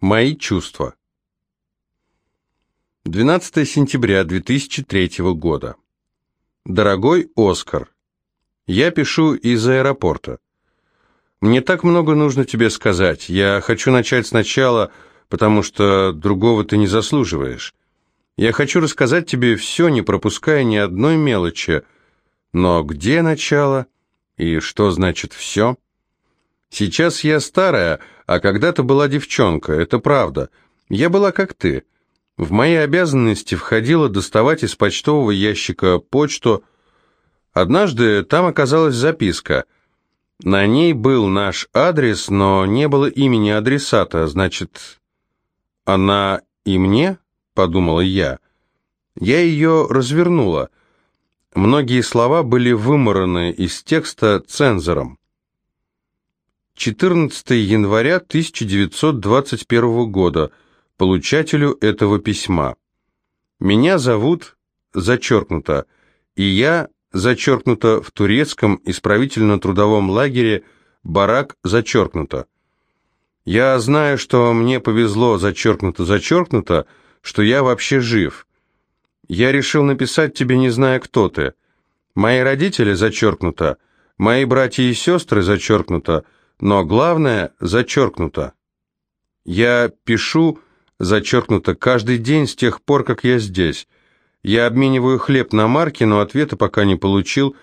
Мои чувства. 12 сентября 2003 года. Дорогой Оскар, я пишу из аэропорта. Мне так много нужно тебе сказать. Я хочу начать сначала, потому что другого ты не заслуживаешь. Я хочу рассказать тебе все, не пропуская ни одной мелочи. Но где начало и что значит «все»? Сейчас я старая, а когда-то была девчонка, это правда. Я была как ты. В мои обязанности входило доставать из почтового ящика почту. Однажды там оказалась записка. На ней был наш адрес, но не было имени адресата, значит, она и мне, подумала я. Я ее развернула. Многие слова были вымораны из текста цензором. 14 января 1921 года, получателю этого письма. Меня зовут, зачеркнуто, и я, зачеркнуто, в турецком исправительно-трудовом лагере барак, зачеркнуто. Я знаю, что мне повезло, зачеркнуто, зачеркнуто, что я вообще жив. Я решил написать тебе, не зная, кто ты. Мои родители, зачеркнуто, мои братья и сестры, зачеркнуто, но главное зачеркнуто. Я пишу, зачеркнуто, каждый день с тех пор, как я здесь. Я обмениваю хлеб на марки, но ответа пока не получил.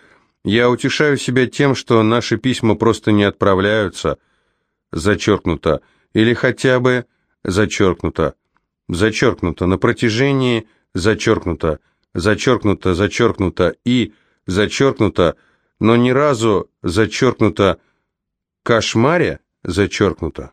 Я утешаю себя тем, что наши письма просто не отправляются. Зачеркнуто. Или хотя бы зачеркнуто. Зачеркнуто. На протяжении зачеркнуто. Зачеркнуто, зачеркнуто и зачеркнуто, но ни разу зачеркнуто кошмаре зачеркнуто.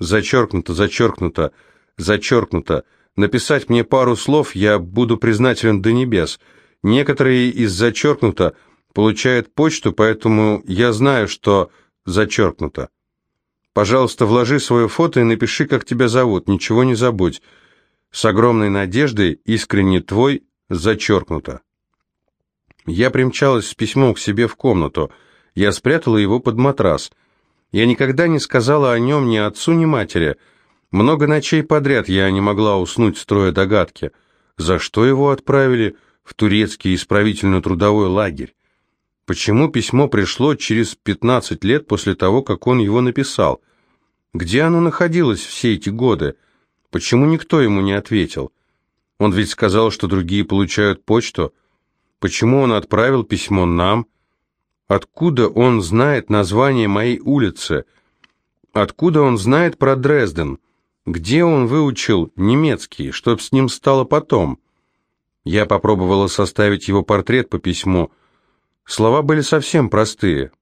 Зачеркнуто, зачеркнуто, зачеркнуто. Написать мне пару слов я буду признателен до небес. Некоторые из зачеркнуто получают почту, поэтому я знаю, что зачеркнуто. Пожалуйста, вложи свое фото и напиши, как тебя зовут, ничего не забудь. С огромной надеждой, искренне твой, зачеркнуто. Я примчалась с письмом к себе в комнату – я спрятала его под матрас. Я никогда не сказала о нем ни отцу, ни матери. Много ночей подряд я не могла уснуть, строя догадки. За что его отправили в турецкий исправительно-трудовой лагерь? Почему письмо пришло через 15 лет после того, как он его написал? Где оно находилось все эти годы? Почему никто ему не ответил? Он ведь сказал, что другие получают почту. Почему он отправил письмо нам? Откуда он знает название моей улицы? Откуда он знает про Дрезден? Где он выучил немецкий? Что с ним стало потом? Я попробовала составить его портрет по письму. Слова были совсем простые.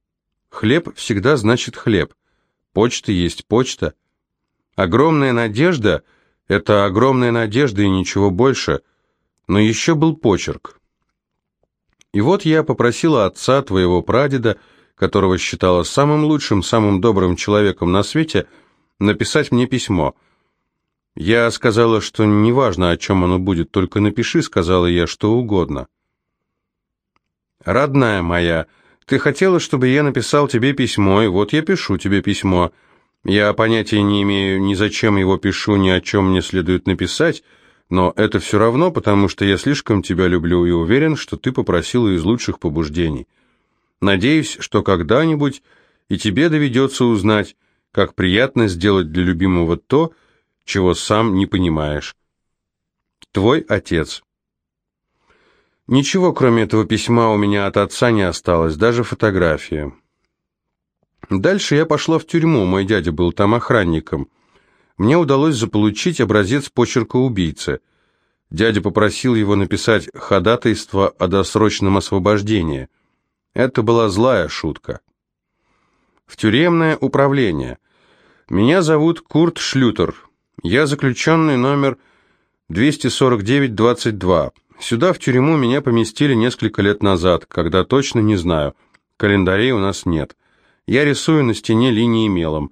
Хлеб всегда значит хлеб. Почта есть почта. Огромная надежда — это огромная надежда и ничего больше. Но еще был почерк. И вот я попросила отца твоего прадеда, которого считала самым лучшим, самым добрым человеком на свете, написать мне письмо. Я сказала, что неважно, о чем оно будет, только напиши, сказала я, что угодно. «Родная моя, ты хотела, чтобы я написал тебе письмо, и вот я пишу тебе письмо. Я понятия не имею, ни зачем его пишу, ни о чем мне следует написать, но это все равно, потому что я слишком тебя люблю и уверен, что ты попросила из лучших побуждений. Надеюсь, что когда-нибудь и тебе доведется узнать, как приятно сделать для любимого то, чего сам не понимаешь. Твой отец. Ничего, кроме этого письма, у меня от отца не осталось, даже фотография. Дальше я пошла в тюрьму, мой дядя был там охранником мне удалось заполучить образец почерка убийцы. Дядя попросил его написать ходатайство о досрочном освобождении. Это была злая шутка. В тюремное управление. Меня зовут Курт Шлютер. Я заключенный номер 249-22. Сюда, в тюрьму, меня поместили несколько лет назад, когда точно не знаю. Календарей у нас нет. Я рисую на стене линии мелом.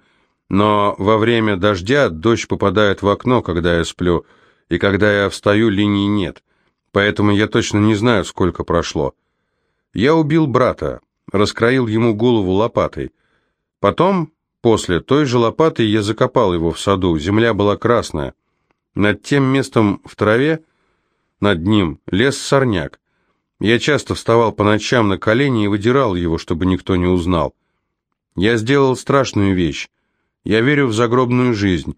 Но во время дождя дождь попадает в окно, когда я сплю, и когда я встаю, линии нет. Поэтому я точно не знаю, сколько прошло. Я убил брата, раскроил ему голову лопатой. Потом После той же лопатой я закопал его в саду, земля была красная. Над тем местом в траве, над ним, лес сорняк. Я часто вставал по ночам на колени и выдирал его, чтобы никто не узнал. Я сделал страшную вещь. Я верю в загробную жизнь.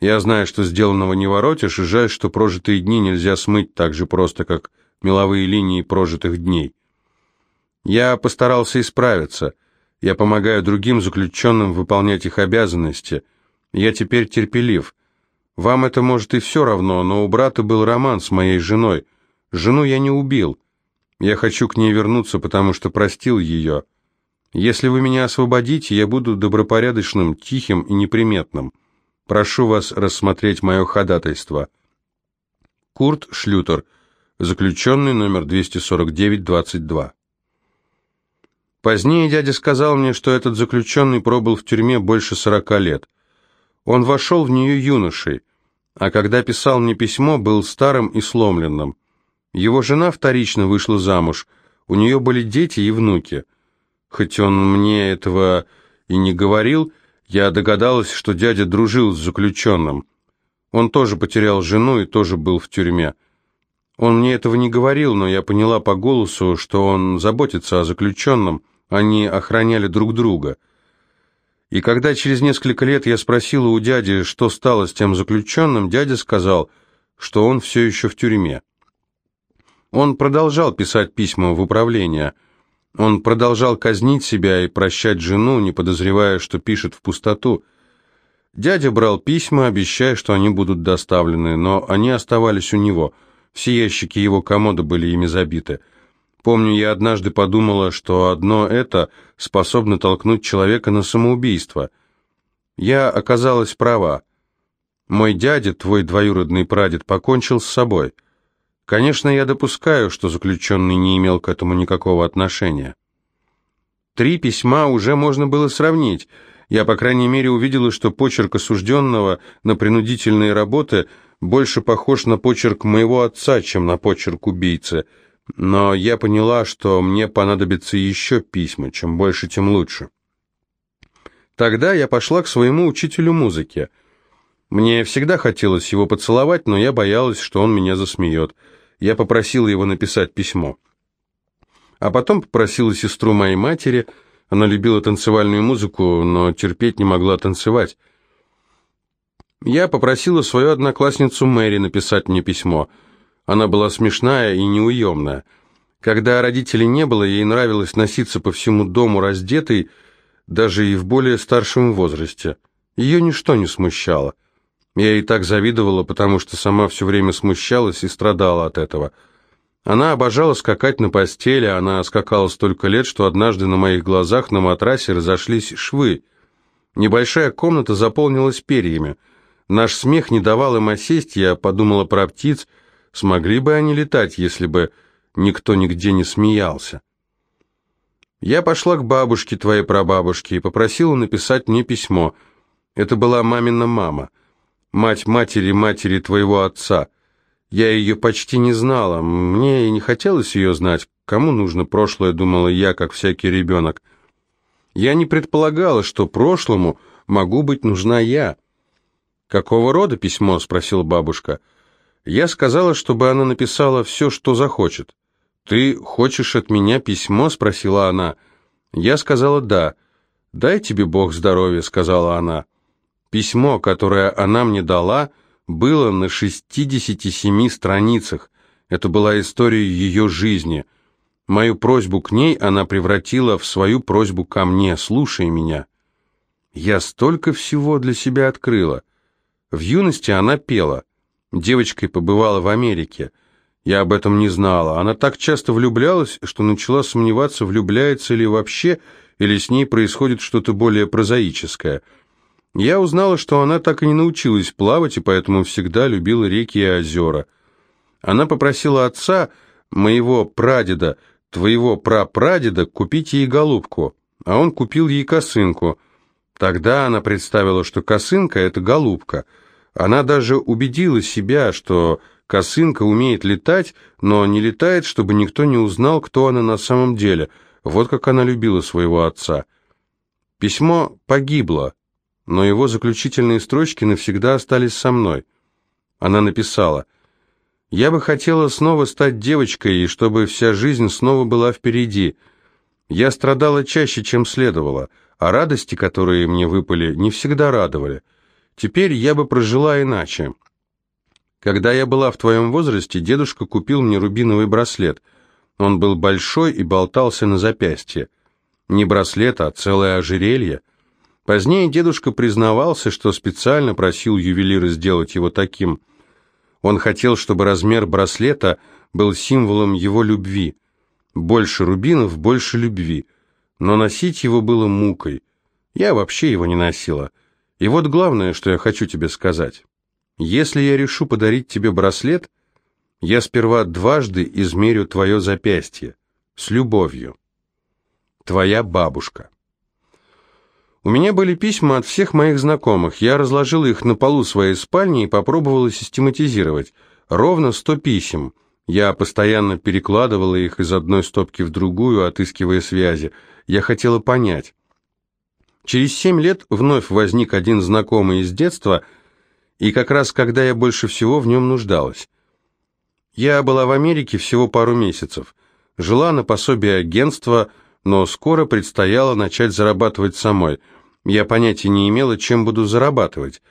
Я знаю, что сделанного не воротишь, и жаль, что прожитые дни нельзя смыть так же просто, как меловые линии прожитых дней. Я постарался исправиться. Я помогаю другим заключенным выполнять их обязанности. Я теперь терпелив. Вам это может и все равно, но у брата был роман с моей женой. Жену я не убил. Я хочу к ней вернуться, потому что простил ее. Если вы меня освободите, я буду добропорядочным, тихим и неприметным. Прошу вас рассмотреть мое ходатайство. Курт Шлютер, заключенный номер 249-22. Позднее дядя сказал мне, что этот заключенный пробыл в тюрьме больше сорока лет. Он вошел в нее юношей, а когда писал мне письмо, был старым и сломленным. Его жена вторично вышла замуж, у нее были дети и внуки. Хоть он мне этого и не говорил, я догадалась, что дядя дружил с заключенным. Он тоже потерял жену и тоже был в тюрьме. Он мне этого не говорил, но я поняла по голосу, что он заботится о заключенном, они охраняли друг друга. И когда через несколько лет я спросила у дяди, что стало с тем заключенным, дядя сказал, что он все еще в тюрьме. Он продолжал писать письма в управление. Он продолжал казнить себя и прощать жену, не подозревая, что пишет в пустоту. Дядя брал письма, обещая, что они будут доставлены, но они оставались у него. Все ящики его комода были ими забиты. Помню, я однажды подумала, что одно это способно толкнуть человека на самоубийство. Я оказалась права. Мой дядя, твой двоюродный прадед, покончил с собой. Конечно, я допускаю, что заключенный не имел к этому никакого отношения. Три письма уже можно было сравнить. Я, по крайней мере, увидела, что почерк осужденного на принудительные работы больше похож на почерк моего отца, чем на почерк убийцы – но я поняла, что мне понадобится еще письма, чем больше, тем лучше. Тогда я пошла к своему учителю музыки. Мне всегда хотелось его поцеловать, но я боялась, что он меня засмеет. Я попросила его написать письмо. А потом попросила сестру моей матери, она любила танцевальную музыку, но терпеть не могла танцевать. Я попросила свою одноклассницу Мэри написать мне письмо – она была смешная и неуемная. Когда родителей не было, ей нравилось носиться по всему дому раздетой, даже и в более старшем возрасте. Ее ничто не смущало. Я ей так завидовала, потому что сама все время смущалась и страдала от этого. Она обожала скакать на постели, она скакала столько лет, что однажды на моих глазах на матрасе разошлись швы. Небольшая комната заполнилась перьями. Наш смех не давал им осесть, я подумала про птиц, Смогли бы они летать, если бы никто нигде не смеялся? Я пошла к бабушке твоей прабабушке и попросила написать мне письмо. Это была мамина мама, мать матери матери твоего отца. Я ее почти не знала, мне и не хотелось ее знать. Кому нужно прошлое, думала я, как всякий ребенок. Я не предполагала, что прошлому могу быть нужна я. «Какого рода письмо?» — спросила бабушка. Я сказала, чтобы она написала все, что захочет. «Ты хочешь от меня письмо?» — спросила она. Я сказала «да». «Дай тебе Бог здоровья», — сказала она. Письмо, которое она мне дала, было на 67 страницах. Это была история ее жизни. Мою просьбу к ней она превратила в свою просьбу ко мне. «Слушай меня». Я столько всего для себя открыла. В юности она пела. Девочкой побывала в Америке. Я об этом не знала. Она так часто влюблялась, что начала сомневаться, влюбляется ли вообще, или с ней происходит что-то более прозаическое. Я узнала, что она так и не научилась плавать, и поэтому всегда любила реки и озера. Она попросила отца, моего прадеда, твоего прапрадеда, купить ей голубку, а он купил ей косынку. Тогда она представила, что косынка — это голубка — она даже убедила себя, что косынка умеет летать, но не летает, чтобы никто не узнал, кто она на самом деле. Вот как она любила своего отца. Письмо погибло, но его заключительные строчки навсегда остались со мной. Она написала «Я бы хотела снова стать девочкой, и чтобы вся жизнь снова была впереди. Я страдала чаще, чем следовало, а радости, которые мне выпали, не всегда радовали. Теперь я бы прожила иначе. Когда я была в твоем возрасте, дедушка купил мне рубиновый браслет. Он был большой и болтался на запястье. Не браслет, а целое ожерелье. Позднее дедушка признавался, что специально просил ювелира сделать его таким. Он хотел, чтобы размер браслета был символом его любви. Больше рубинов, больше любви. Но носить его было мукой. Я вообще его не носила. И вот главное, что я хочу тебе сказать. Если я решу подарить тебе браслет, я сперва дважды измерю твое запястье. С любовью. Твоя бабушка. У меня были письма от всех моих знакомых. Я разложила их на полу своей спальни и попробовала систематизировать. Ровно сто писем. Я постоянно перекладывала их из одной стопки в другую, отыскивая связи. Я хотела понять. Через семь лет вновь возник один знакомый из детства – и как раз когда я больше всего в нем нуждалась. Я была в Америке всего пару месяцев, жила на пособие агентства, но скоро предстояло начать зарабатывать самой. Я понятия не имела, чем буду зарабатывать.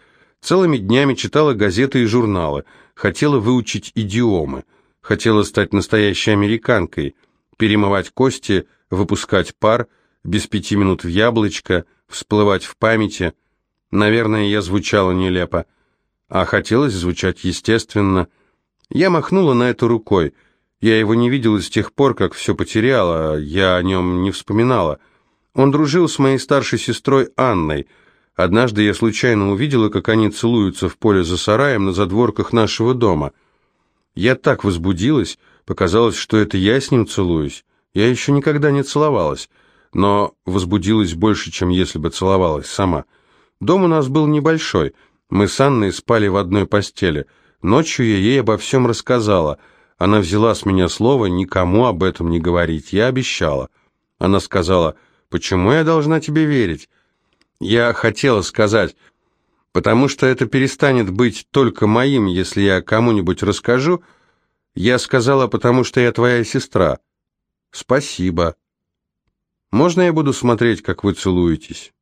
Целыми днями читала газеты и журналы, хотела выучить идиомы, хотела стать настоящей американкой, перемывать кости, выпускать пар, без пяти минут в яблочко, всплывать в памяти. Наверное, я звучала нелепо а хотелось звучать естественно. Я махнула на это рукой. Я его не видела с тех пор, как все потеряла, я о нем не вспоминала. Он дружил с моей старшей сестрой Анной. Однажды я случайно увидела, как они целуются в поле за сараем на задворках нашего дома. Я так возбудилась, показалось, что это я с ним целуюсь. Я еще никогда не целовалась, но возбудилась больше, чем если бы целовалась сама. Дом у нас был небольшой — мы с Анной спали в одной постели. Ночью я ей обо всем рассказала. Она взяла с меня слово никому об этом не говорить. Я обещала. Она сказала, «Почему я должна тебе верить?» Я хотела сказать, «Потому что это перестанет быть только моим, если я кому-нибудь расскажу». Я сказала, «Потому что я твоя сестра». «Спасибо». «Можно я буду смотреть, как вы целуетесь?»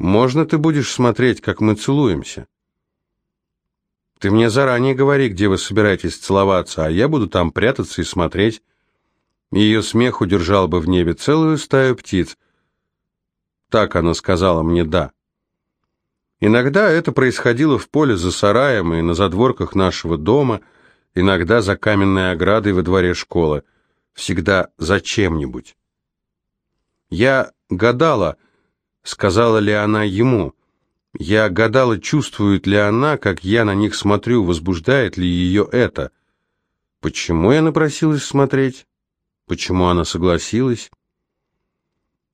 Можно ты будешь смотреть, как мы целуемся? Ты мне заранее говори, где вы собираетесь целоваться, а я буду там прятаться и смотреть. Ее смех удержал бы в небе целую стаю птиц. Так она сказала мне «да». Иногда это происходило в поле за сараем и на задворках нашего дома, иногда за каменной оградой во дворе школы, всегда за чем-нибудь. Я гадала, сказала ли она ему. Я гадала, чувствует ли она, как я на них смотрю, возбуждает ли ее это. Почему я напросилась смотреть? Почему она согласилась?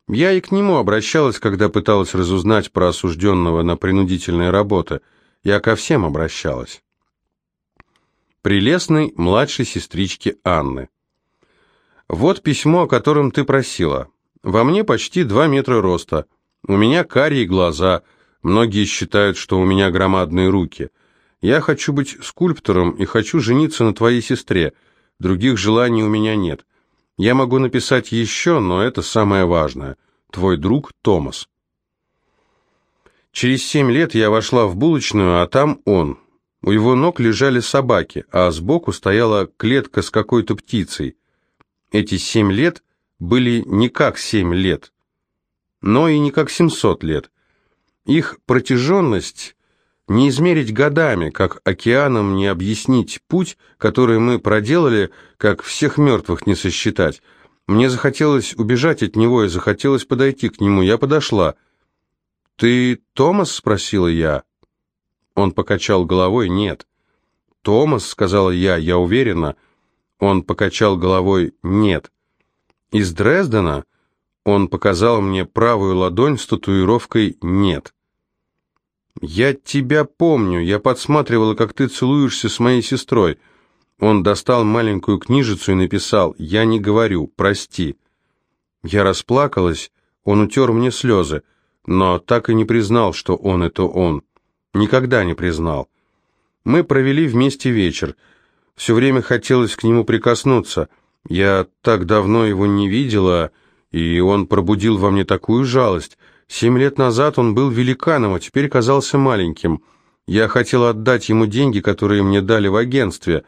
Я и к нему обращалась, когда пыталась разузнать про осужденного на принудительные работы. Я ко всем обращалась. Прелестной младшей сестричке Анны. Вот письмо, о котором ты просила. Во мне почти два метра роста. У меня карие глаза, многие считают, что у меня громадные руки. Я хочу быть скульптором и хочу жениться на твоей сестре. Других желаний у меня нет. Я могу написать еще, но это самое важное. Твой друг Томас. Через семь лет я вошла в булочную, а там он. У его ног лежали собаки, а сбоку стояла клетка с какой-то птицей. Эти семь лет были не как семь лет но и не как 700 лет. Их протяженность не измерить годами, как океаном не объяснить путь, который мы проделали, как всех мертвых не сосчитать. Мне захотелось убежать от него и захотелось подойти к нему. Я подошла. «Ты Томас?» — спросила я. Он покачал головой. «Нет». «Томас?» — сказала я. «Я уверена». Он покачал головой. «Нет». «Из Дрездена?» Он показал мне правую ладонь с татуировкой «Нет». «Я тебя помню, я подсматривала, как ты целуешься с моей сестрой». Он достал маленькую книжицу и написал «Я не говорю, прости». Я расплакалась, он утер мне слезы. но так и не признал, что он это он. Никогда не признал. Мы провели вместе вечер. Все время хотелось к нему прикоснуться. Я так давно его не видела, и он пробудил во мне такую жалость. Семь лет назад он был великаном, а теперь казался маленьким. Я хотела отдать ему деньги, которые мне дали в агентстве.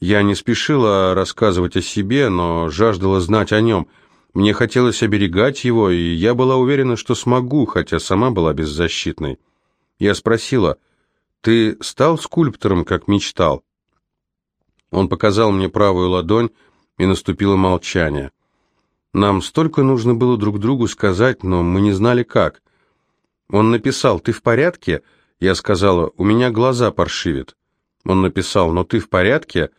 Я не спешила рассказывать о себе, но жаждала знать о нем. Мне хотелось оберегать его, и я была уверена, что смогу, хотя сама была беззащитной. Я спросила, «Ты стал скульптором, как мечтал?» Он показал мне правую ладонь, и наступило молчание. Нам столько нужно было друг другу сказать, но мы не знали как. Он написал «Ты в порядке?» Я сказала «У меня глаза паршивят». Он написал «Но ты в порядке?»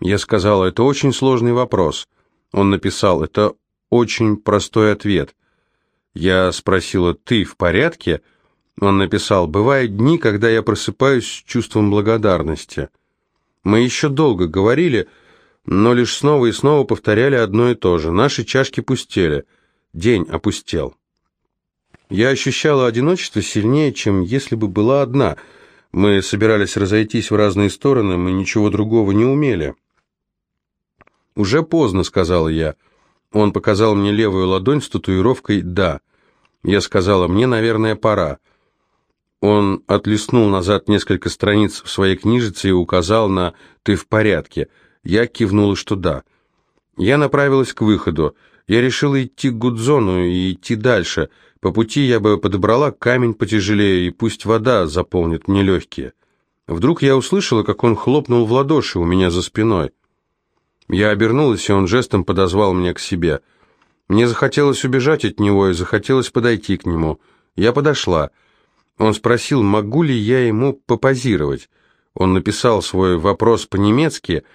Я сказала «Это очень сложный вопрос». Он написал «Это очень простой ответ». Я спросила «Ты в порядке?» Он написал «Бывают дни, когда я просыпаюсь с чувством благодарности». Мы еще долго говорили, но лишь снова и снова повторяли одно и то же. Наши чашки пустели. День опустел. Я ощущала одиночество сильнее, чем если бы была одна. Мы собирались разойтись в разные стороны, мы ничего другого не умели. «Уже поздно», — сказала я. Он показал мне левую ладонь с татуировкой «Да». Я сказала, «Мне, наверное, пора». Он отлистнул назад несколько страниц в своей книжице и указал на «Ты в порядке». Я кивнула, что да. Я направилась к выходу. Я решила идти к Гудзону и идти дальше. По пути я бы подобрала камень потяжелее, и пусть вода заполнит мне легкие. Вдруг я услышала, как он хлопнул в ладоши у меня за спиной. Я обернулась, и он жестом подозвал меня к себе. Мне захотелось убежать от него, и захотелось подойти к нему. Я подошла. Он спросил, могу ли я ему попозировать. Он написал свой вопрос по-немецки —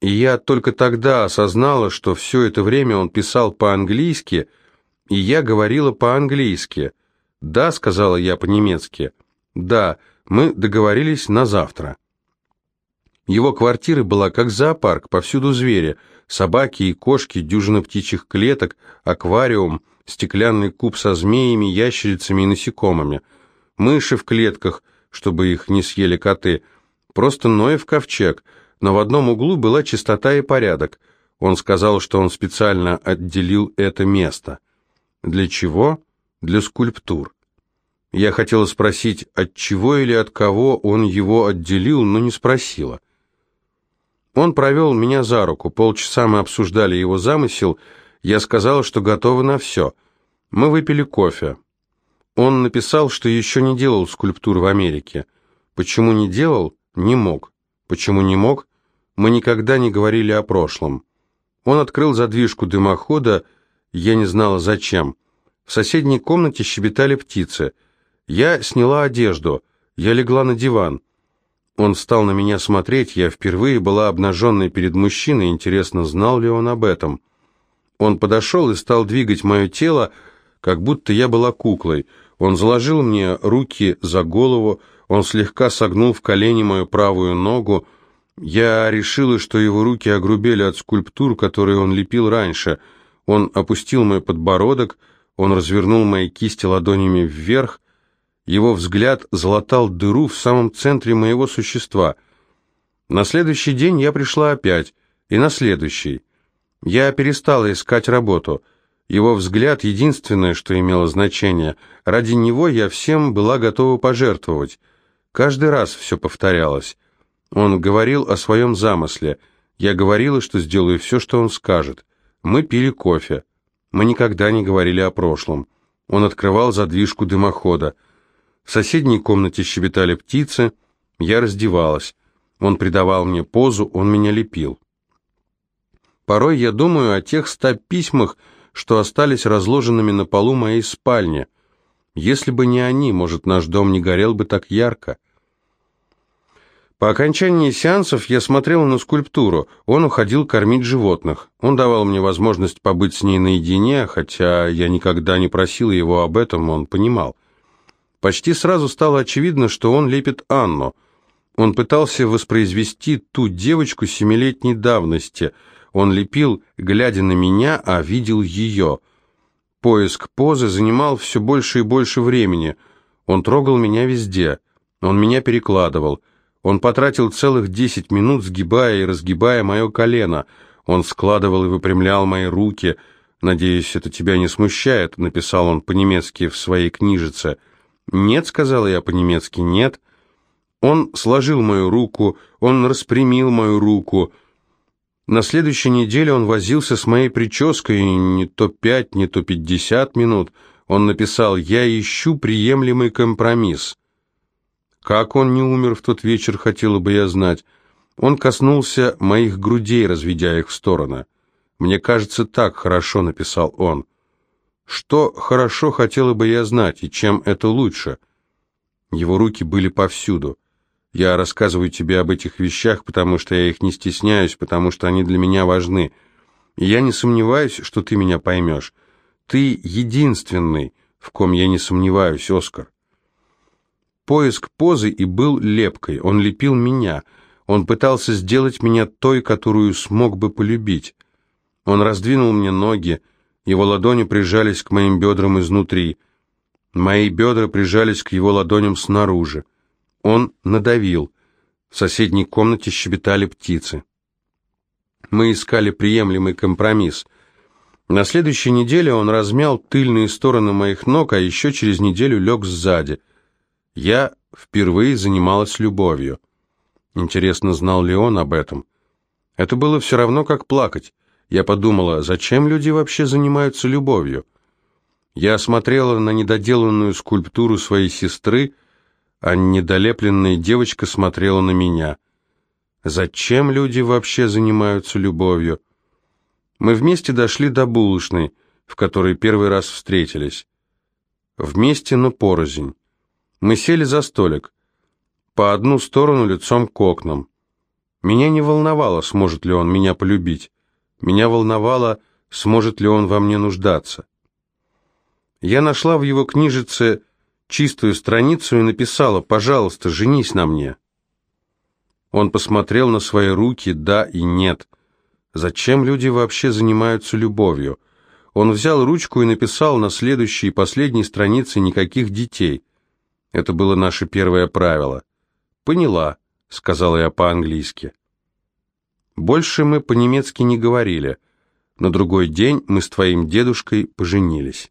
и я только тогда осознала, что все это время он писал по-английски, и я говорила по-английски. «Да», — сказала я по-немецки. «Да, мы договорились на завтра». Его квартира была как зоопарк, повсюду звери, собаки и кошки, дюжина птичьих клеток, аквариум, стеклянный куб со змеями, ящерицами и насекомыми, мыши в клетках, чтобы их не съели коты, просто Ноев ковчег — но в одном углу была чистота и порядок. Он сказал, что он специально отделил это место. Для чего? Для скульптур. Я хотела спросить, от чего или от кого он его отделил, но не спросила. Он провел меня за руку, полчаса мы обсуждали его замысел, я сказала, что готова на все. Мы выпили кофе. Он написал, что еще не делал скульптур в Америке. Почему не делал? Не мог. Почему не мог? Мы никогда не говорили о прошлом. Он открыл задвижку дымохода, я не знала зачем. В соседней комнате щебетали птицы. Я сняла одежду, я легла на диван. Он стал на меня смотреть, я впервые была обнаженной перед мужчиной, интересно, знал ли он об этом. Он подошел и стал двигать мое тело, как будто я была куклой. Он заложил мне руки за голову, он слегка согнул в колени мою правую ногу, я решила, что его руки огрубели от скульптур, которые он лепил раньше. Он опустил мой подбородок, он развернул мои кисти ладонями вверх. Его взгляд залатал дыру в самом центре моего существа. На следующий день я пришла опять, и на следующий. Я перестала искать работу. Его взгляд — единственное, что имело значение. Ради него я всем была готова пожертвовать. Каждый раз все повторялось. Он говорил о своем замысле. Я говорила, что сделаю все, что он скажет. Мы пили кофе. Мы никогда не говорили о прошлом. Он открывал задвижку дымохода. В соседней комнате щебетали птицы. Я раздевалась. Он придавал мне позу, он меня лепил. Порой я думаю о тех ста письмах, что остались разложенными на полу моей спальни. Если бы не они, может, наш дом не горел бы так ярко. По окончании сеансов я смотрел на скульптуру. Он уходил кормить животных. Он давал мне возможность побыть с ней наедине, хотя я никогда не просил его об этом, он понимал. Почти сразу стало очевидно, что он лепит Анну. Он пытался воспроизвести ту девочку семилетней давности. Он лепил, глядя на меня, а видел ее. Поиск позы занимал все больше и больше времени. Он трогал меня везде. Он меня перекладывал. Он потратил целых десять минут, сгибая и разгибая мое колено. Он складывал и выпрямлял мои руки. «Надеюсь, это тебя не смущает», — написал он по-немецки в своей книжице. «Нет», — сказала я по-немецки, «нет». Он сложил мою руку, он распрямил мою руку. На следующей неделе он возился с моей прической не то пять, не то пятьдесят минут. Он написал «Я ищу приемлемый компромисс». Как он не умер в тот вечер, хотела бы я знать. Он коснулся моих грудей, разведя их в стороны. «Мне кажется, так хорошо», — написал он. «Что хорошо, хотела бы я знать, и чем это лучше?» Его руки были повсюду. Я рассказываю тебе об этих вещах, потому что я их не стесняюсь, потому что они для меня важны. И я не сомневаюсь, что ты меня поймешь. Ты единственный, в ком я не сомневаюсь, Оскар. Поиск позы и был лепкой. Он лепил меня. Он пытался сделать меня той, которую смог бы полюбить. Он раздвинул мне ноги. Его ладони прижались к моим бедрам изнутри. Мои бедра прижались к его ладоням снаружи. Он надавил. В соседней комнате щебетали птицы. Мы искали приемлемый компромисс. На следующей неделе он размял тыльные стороны моих ног, а еще через неделю лег сзади. Я впервые занималась любовью. Интересно, знал ли он об этом? Это было все равно, как плакать. Я подумала, зачем люди вообще занимаются любовью? Я смотрела на недоделанную скульптуру своей сестры, а недолепленная девочка смотрела на меня. Зачем люди вообще занимаются любовью? Мы вместе дошли до булочной, в которой первый раз встретились. Вместе, но порознь. Мы сели за столик, по одну сторону лицом к окнам. Меня не волновало, сможет ли он меня полюбить. Меня волновало, сможет ли он во мне нуждаться. Я нашла в его книжице чистую страницу и написала «Пожалуйста, женись на мне». Он посмотрел на свои руки «да» и «нет». Зачем люди вообще занимаются любовью? Он взял ручку и написал на следующей и последней странице «никаких детей». Это было наше первое правило. «Поняла», — сказала я по-английски. Больше мы по-немецки не говорили. На другой день мы с твоим дедушкой поженились.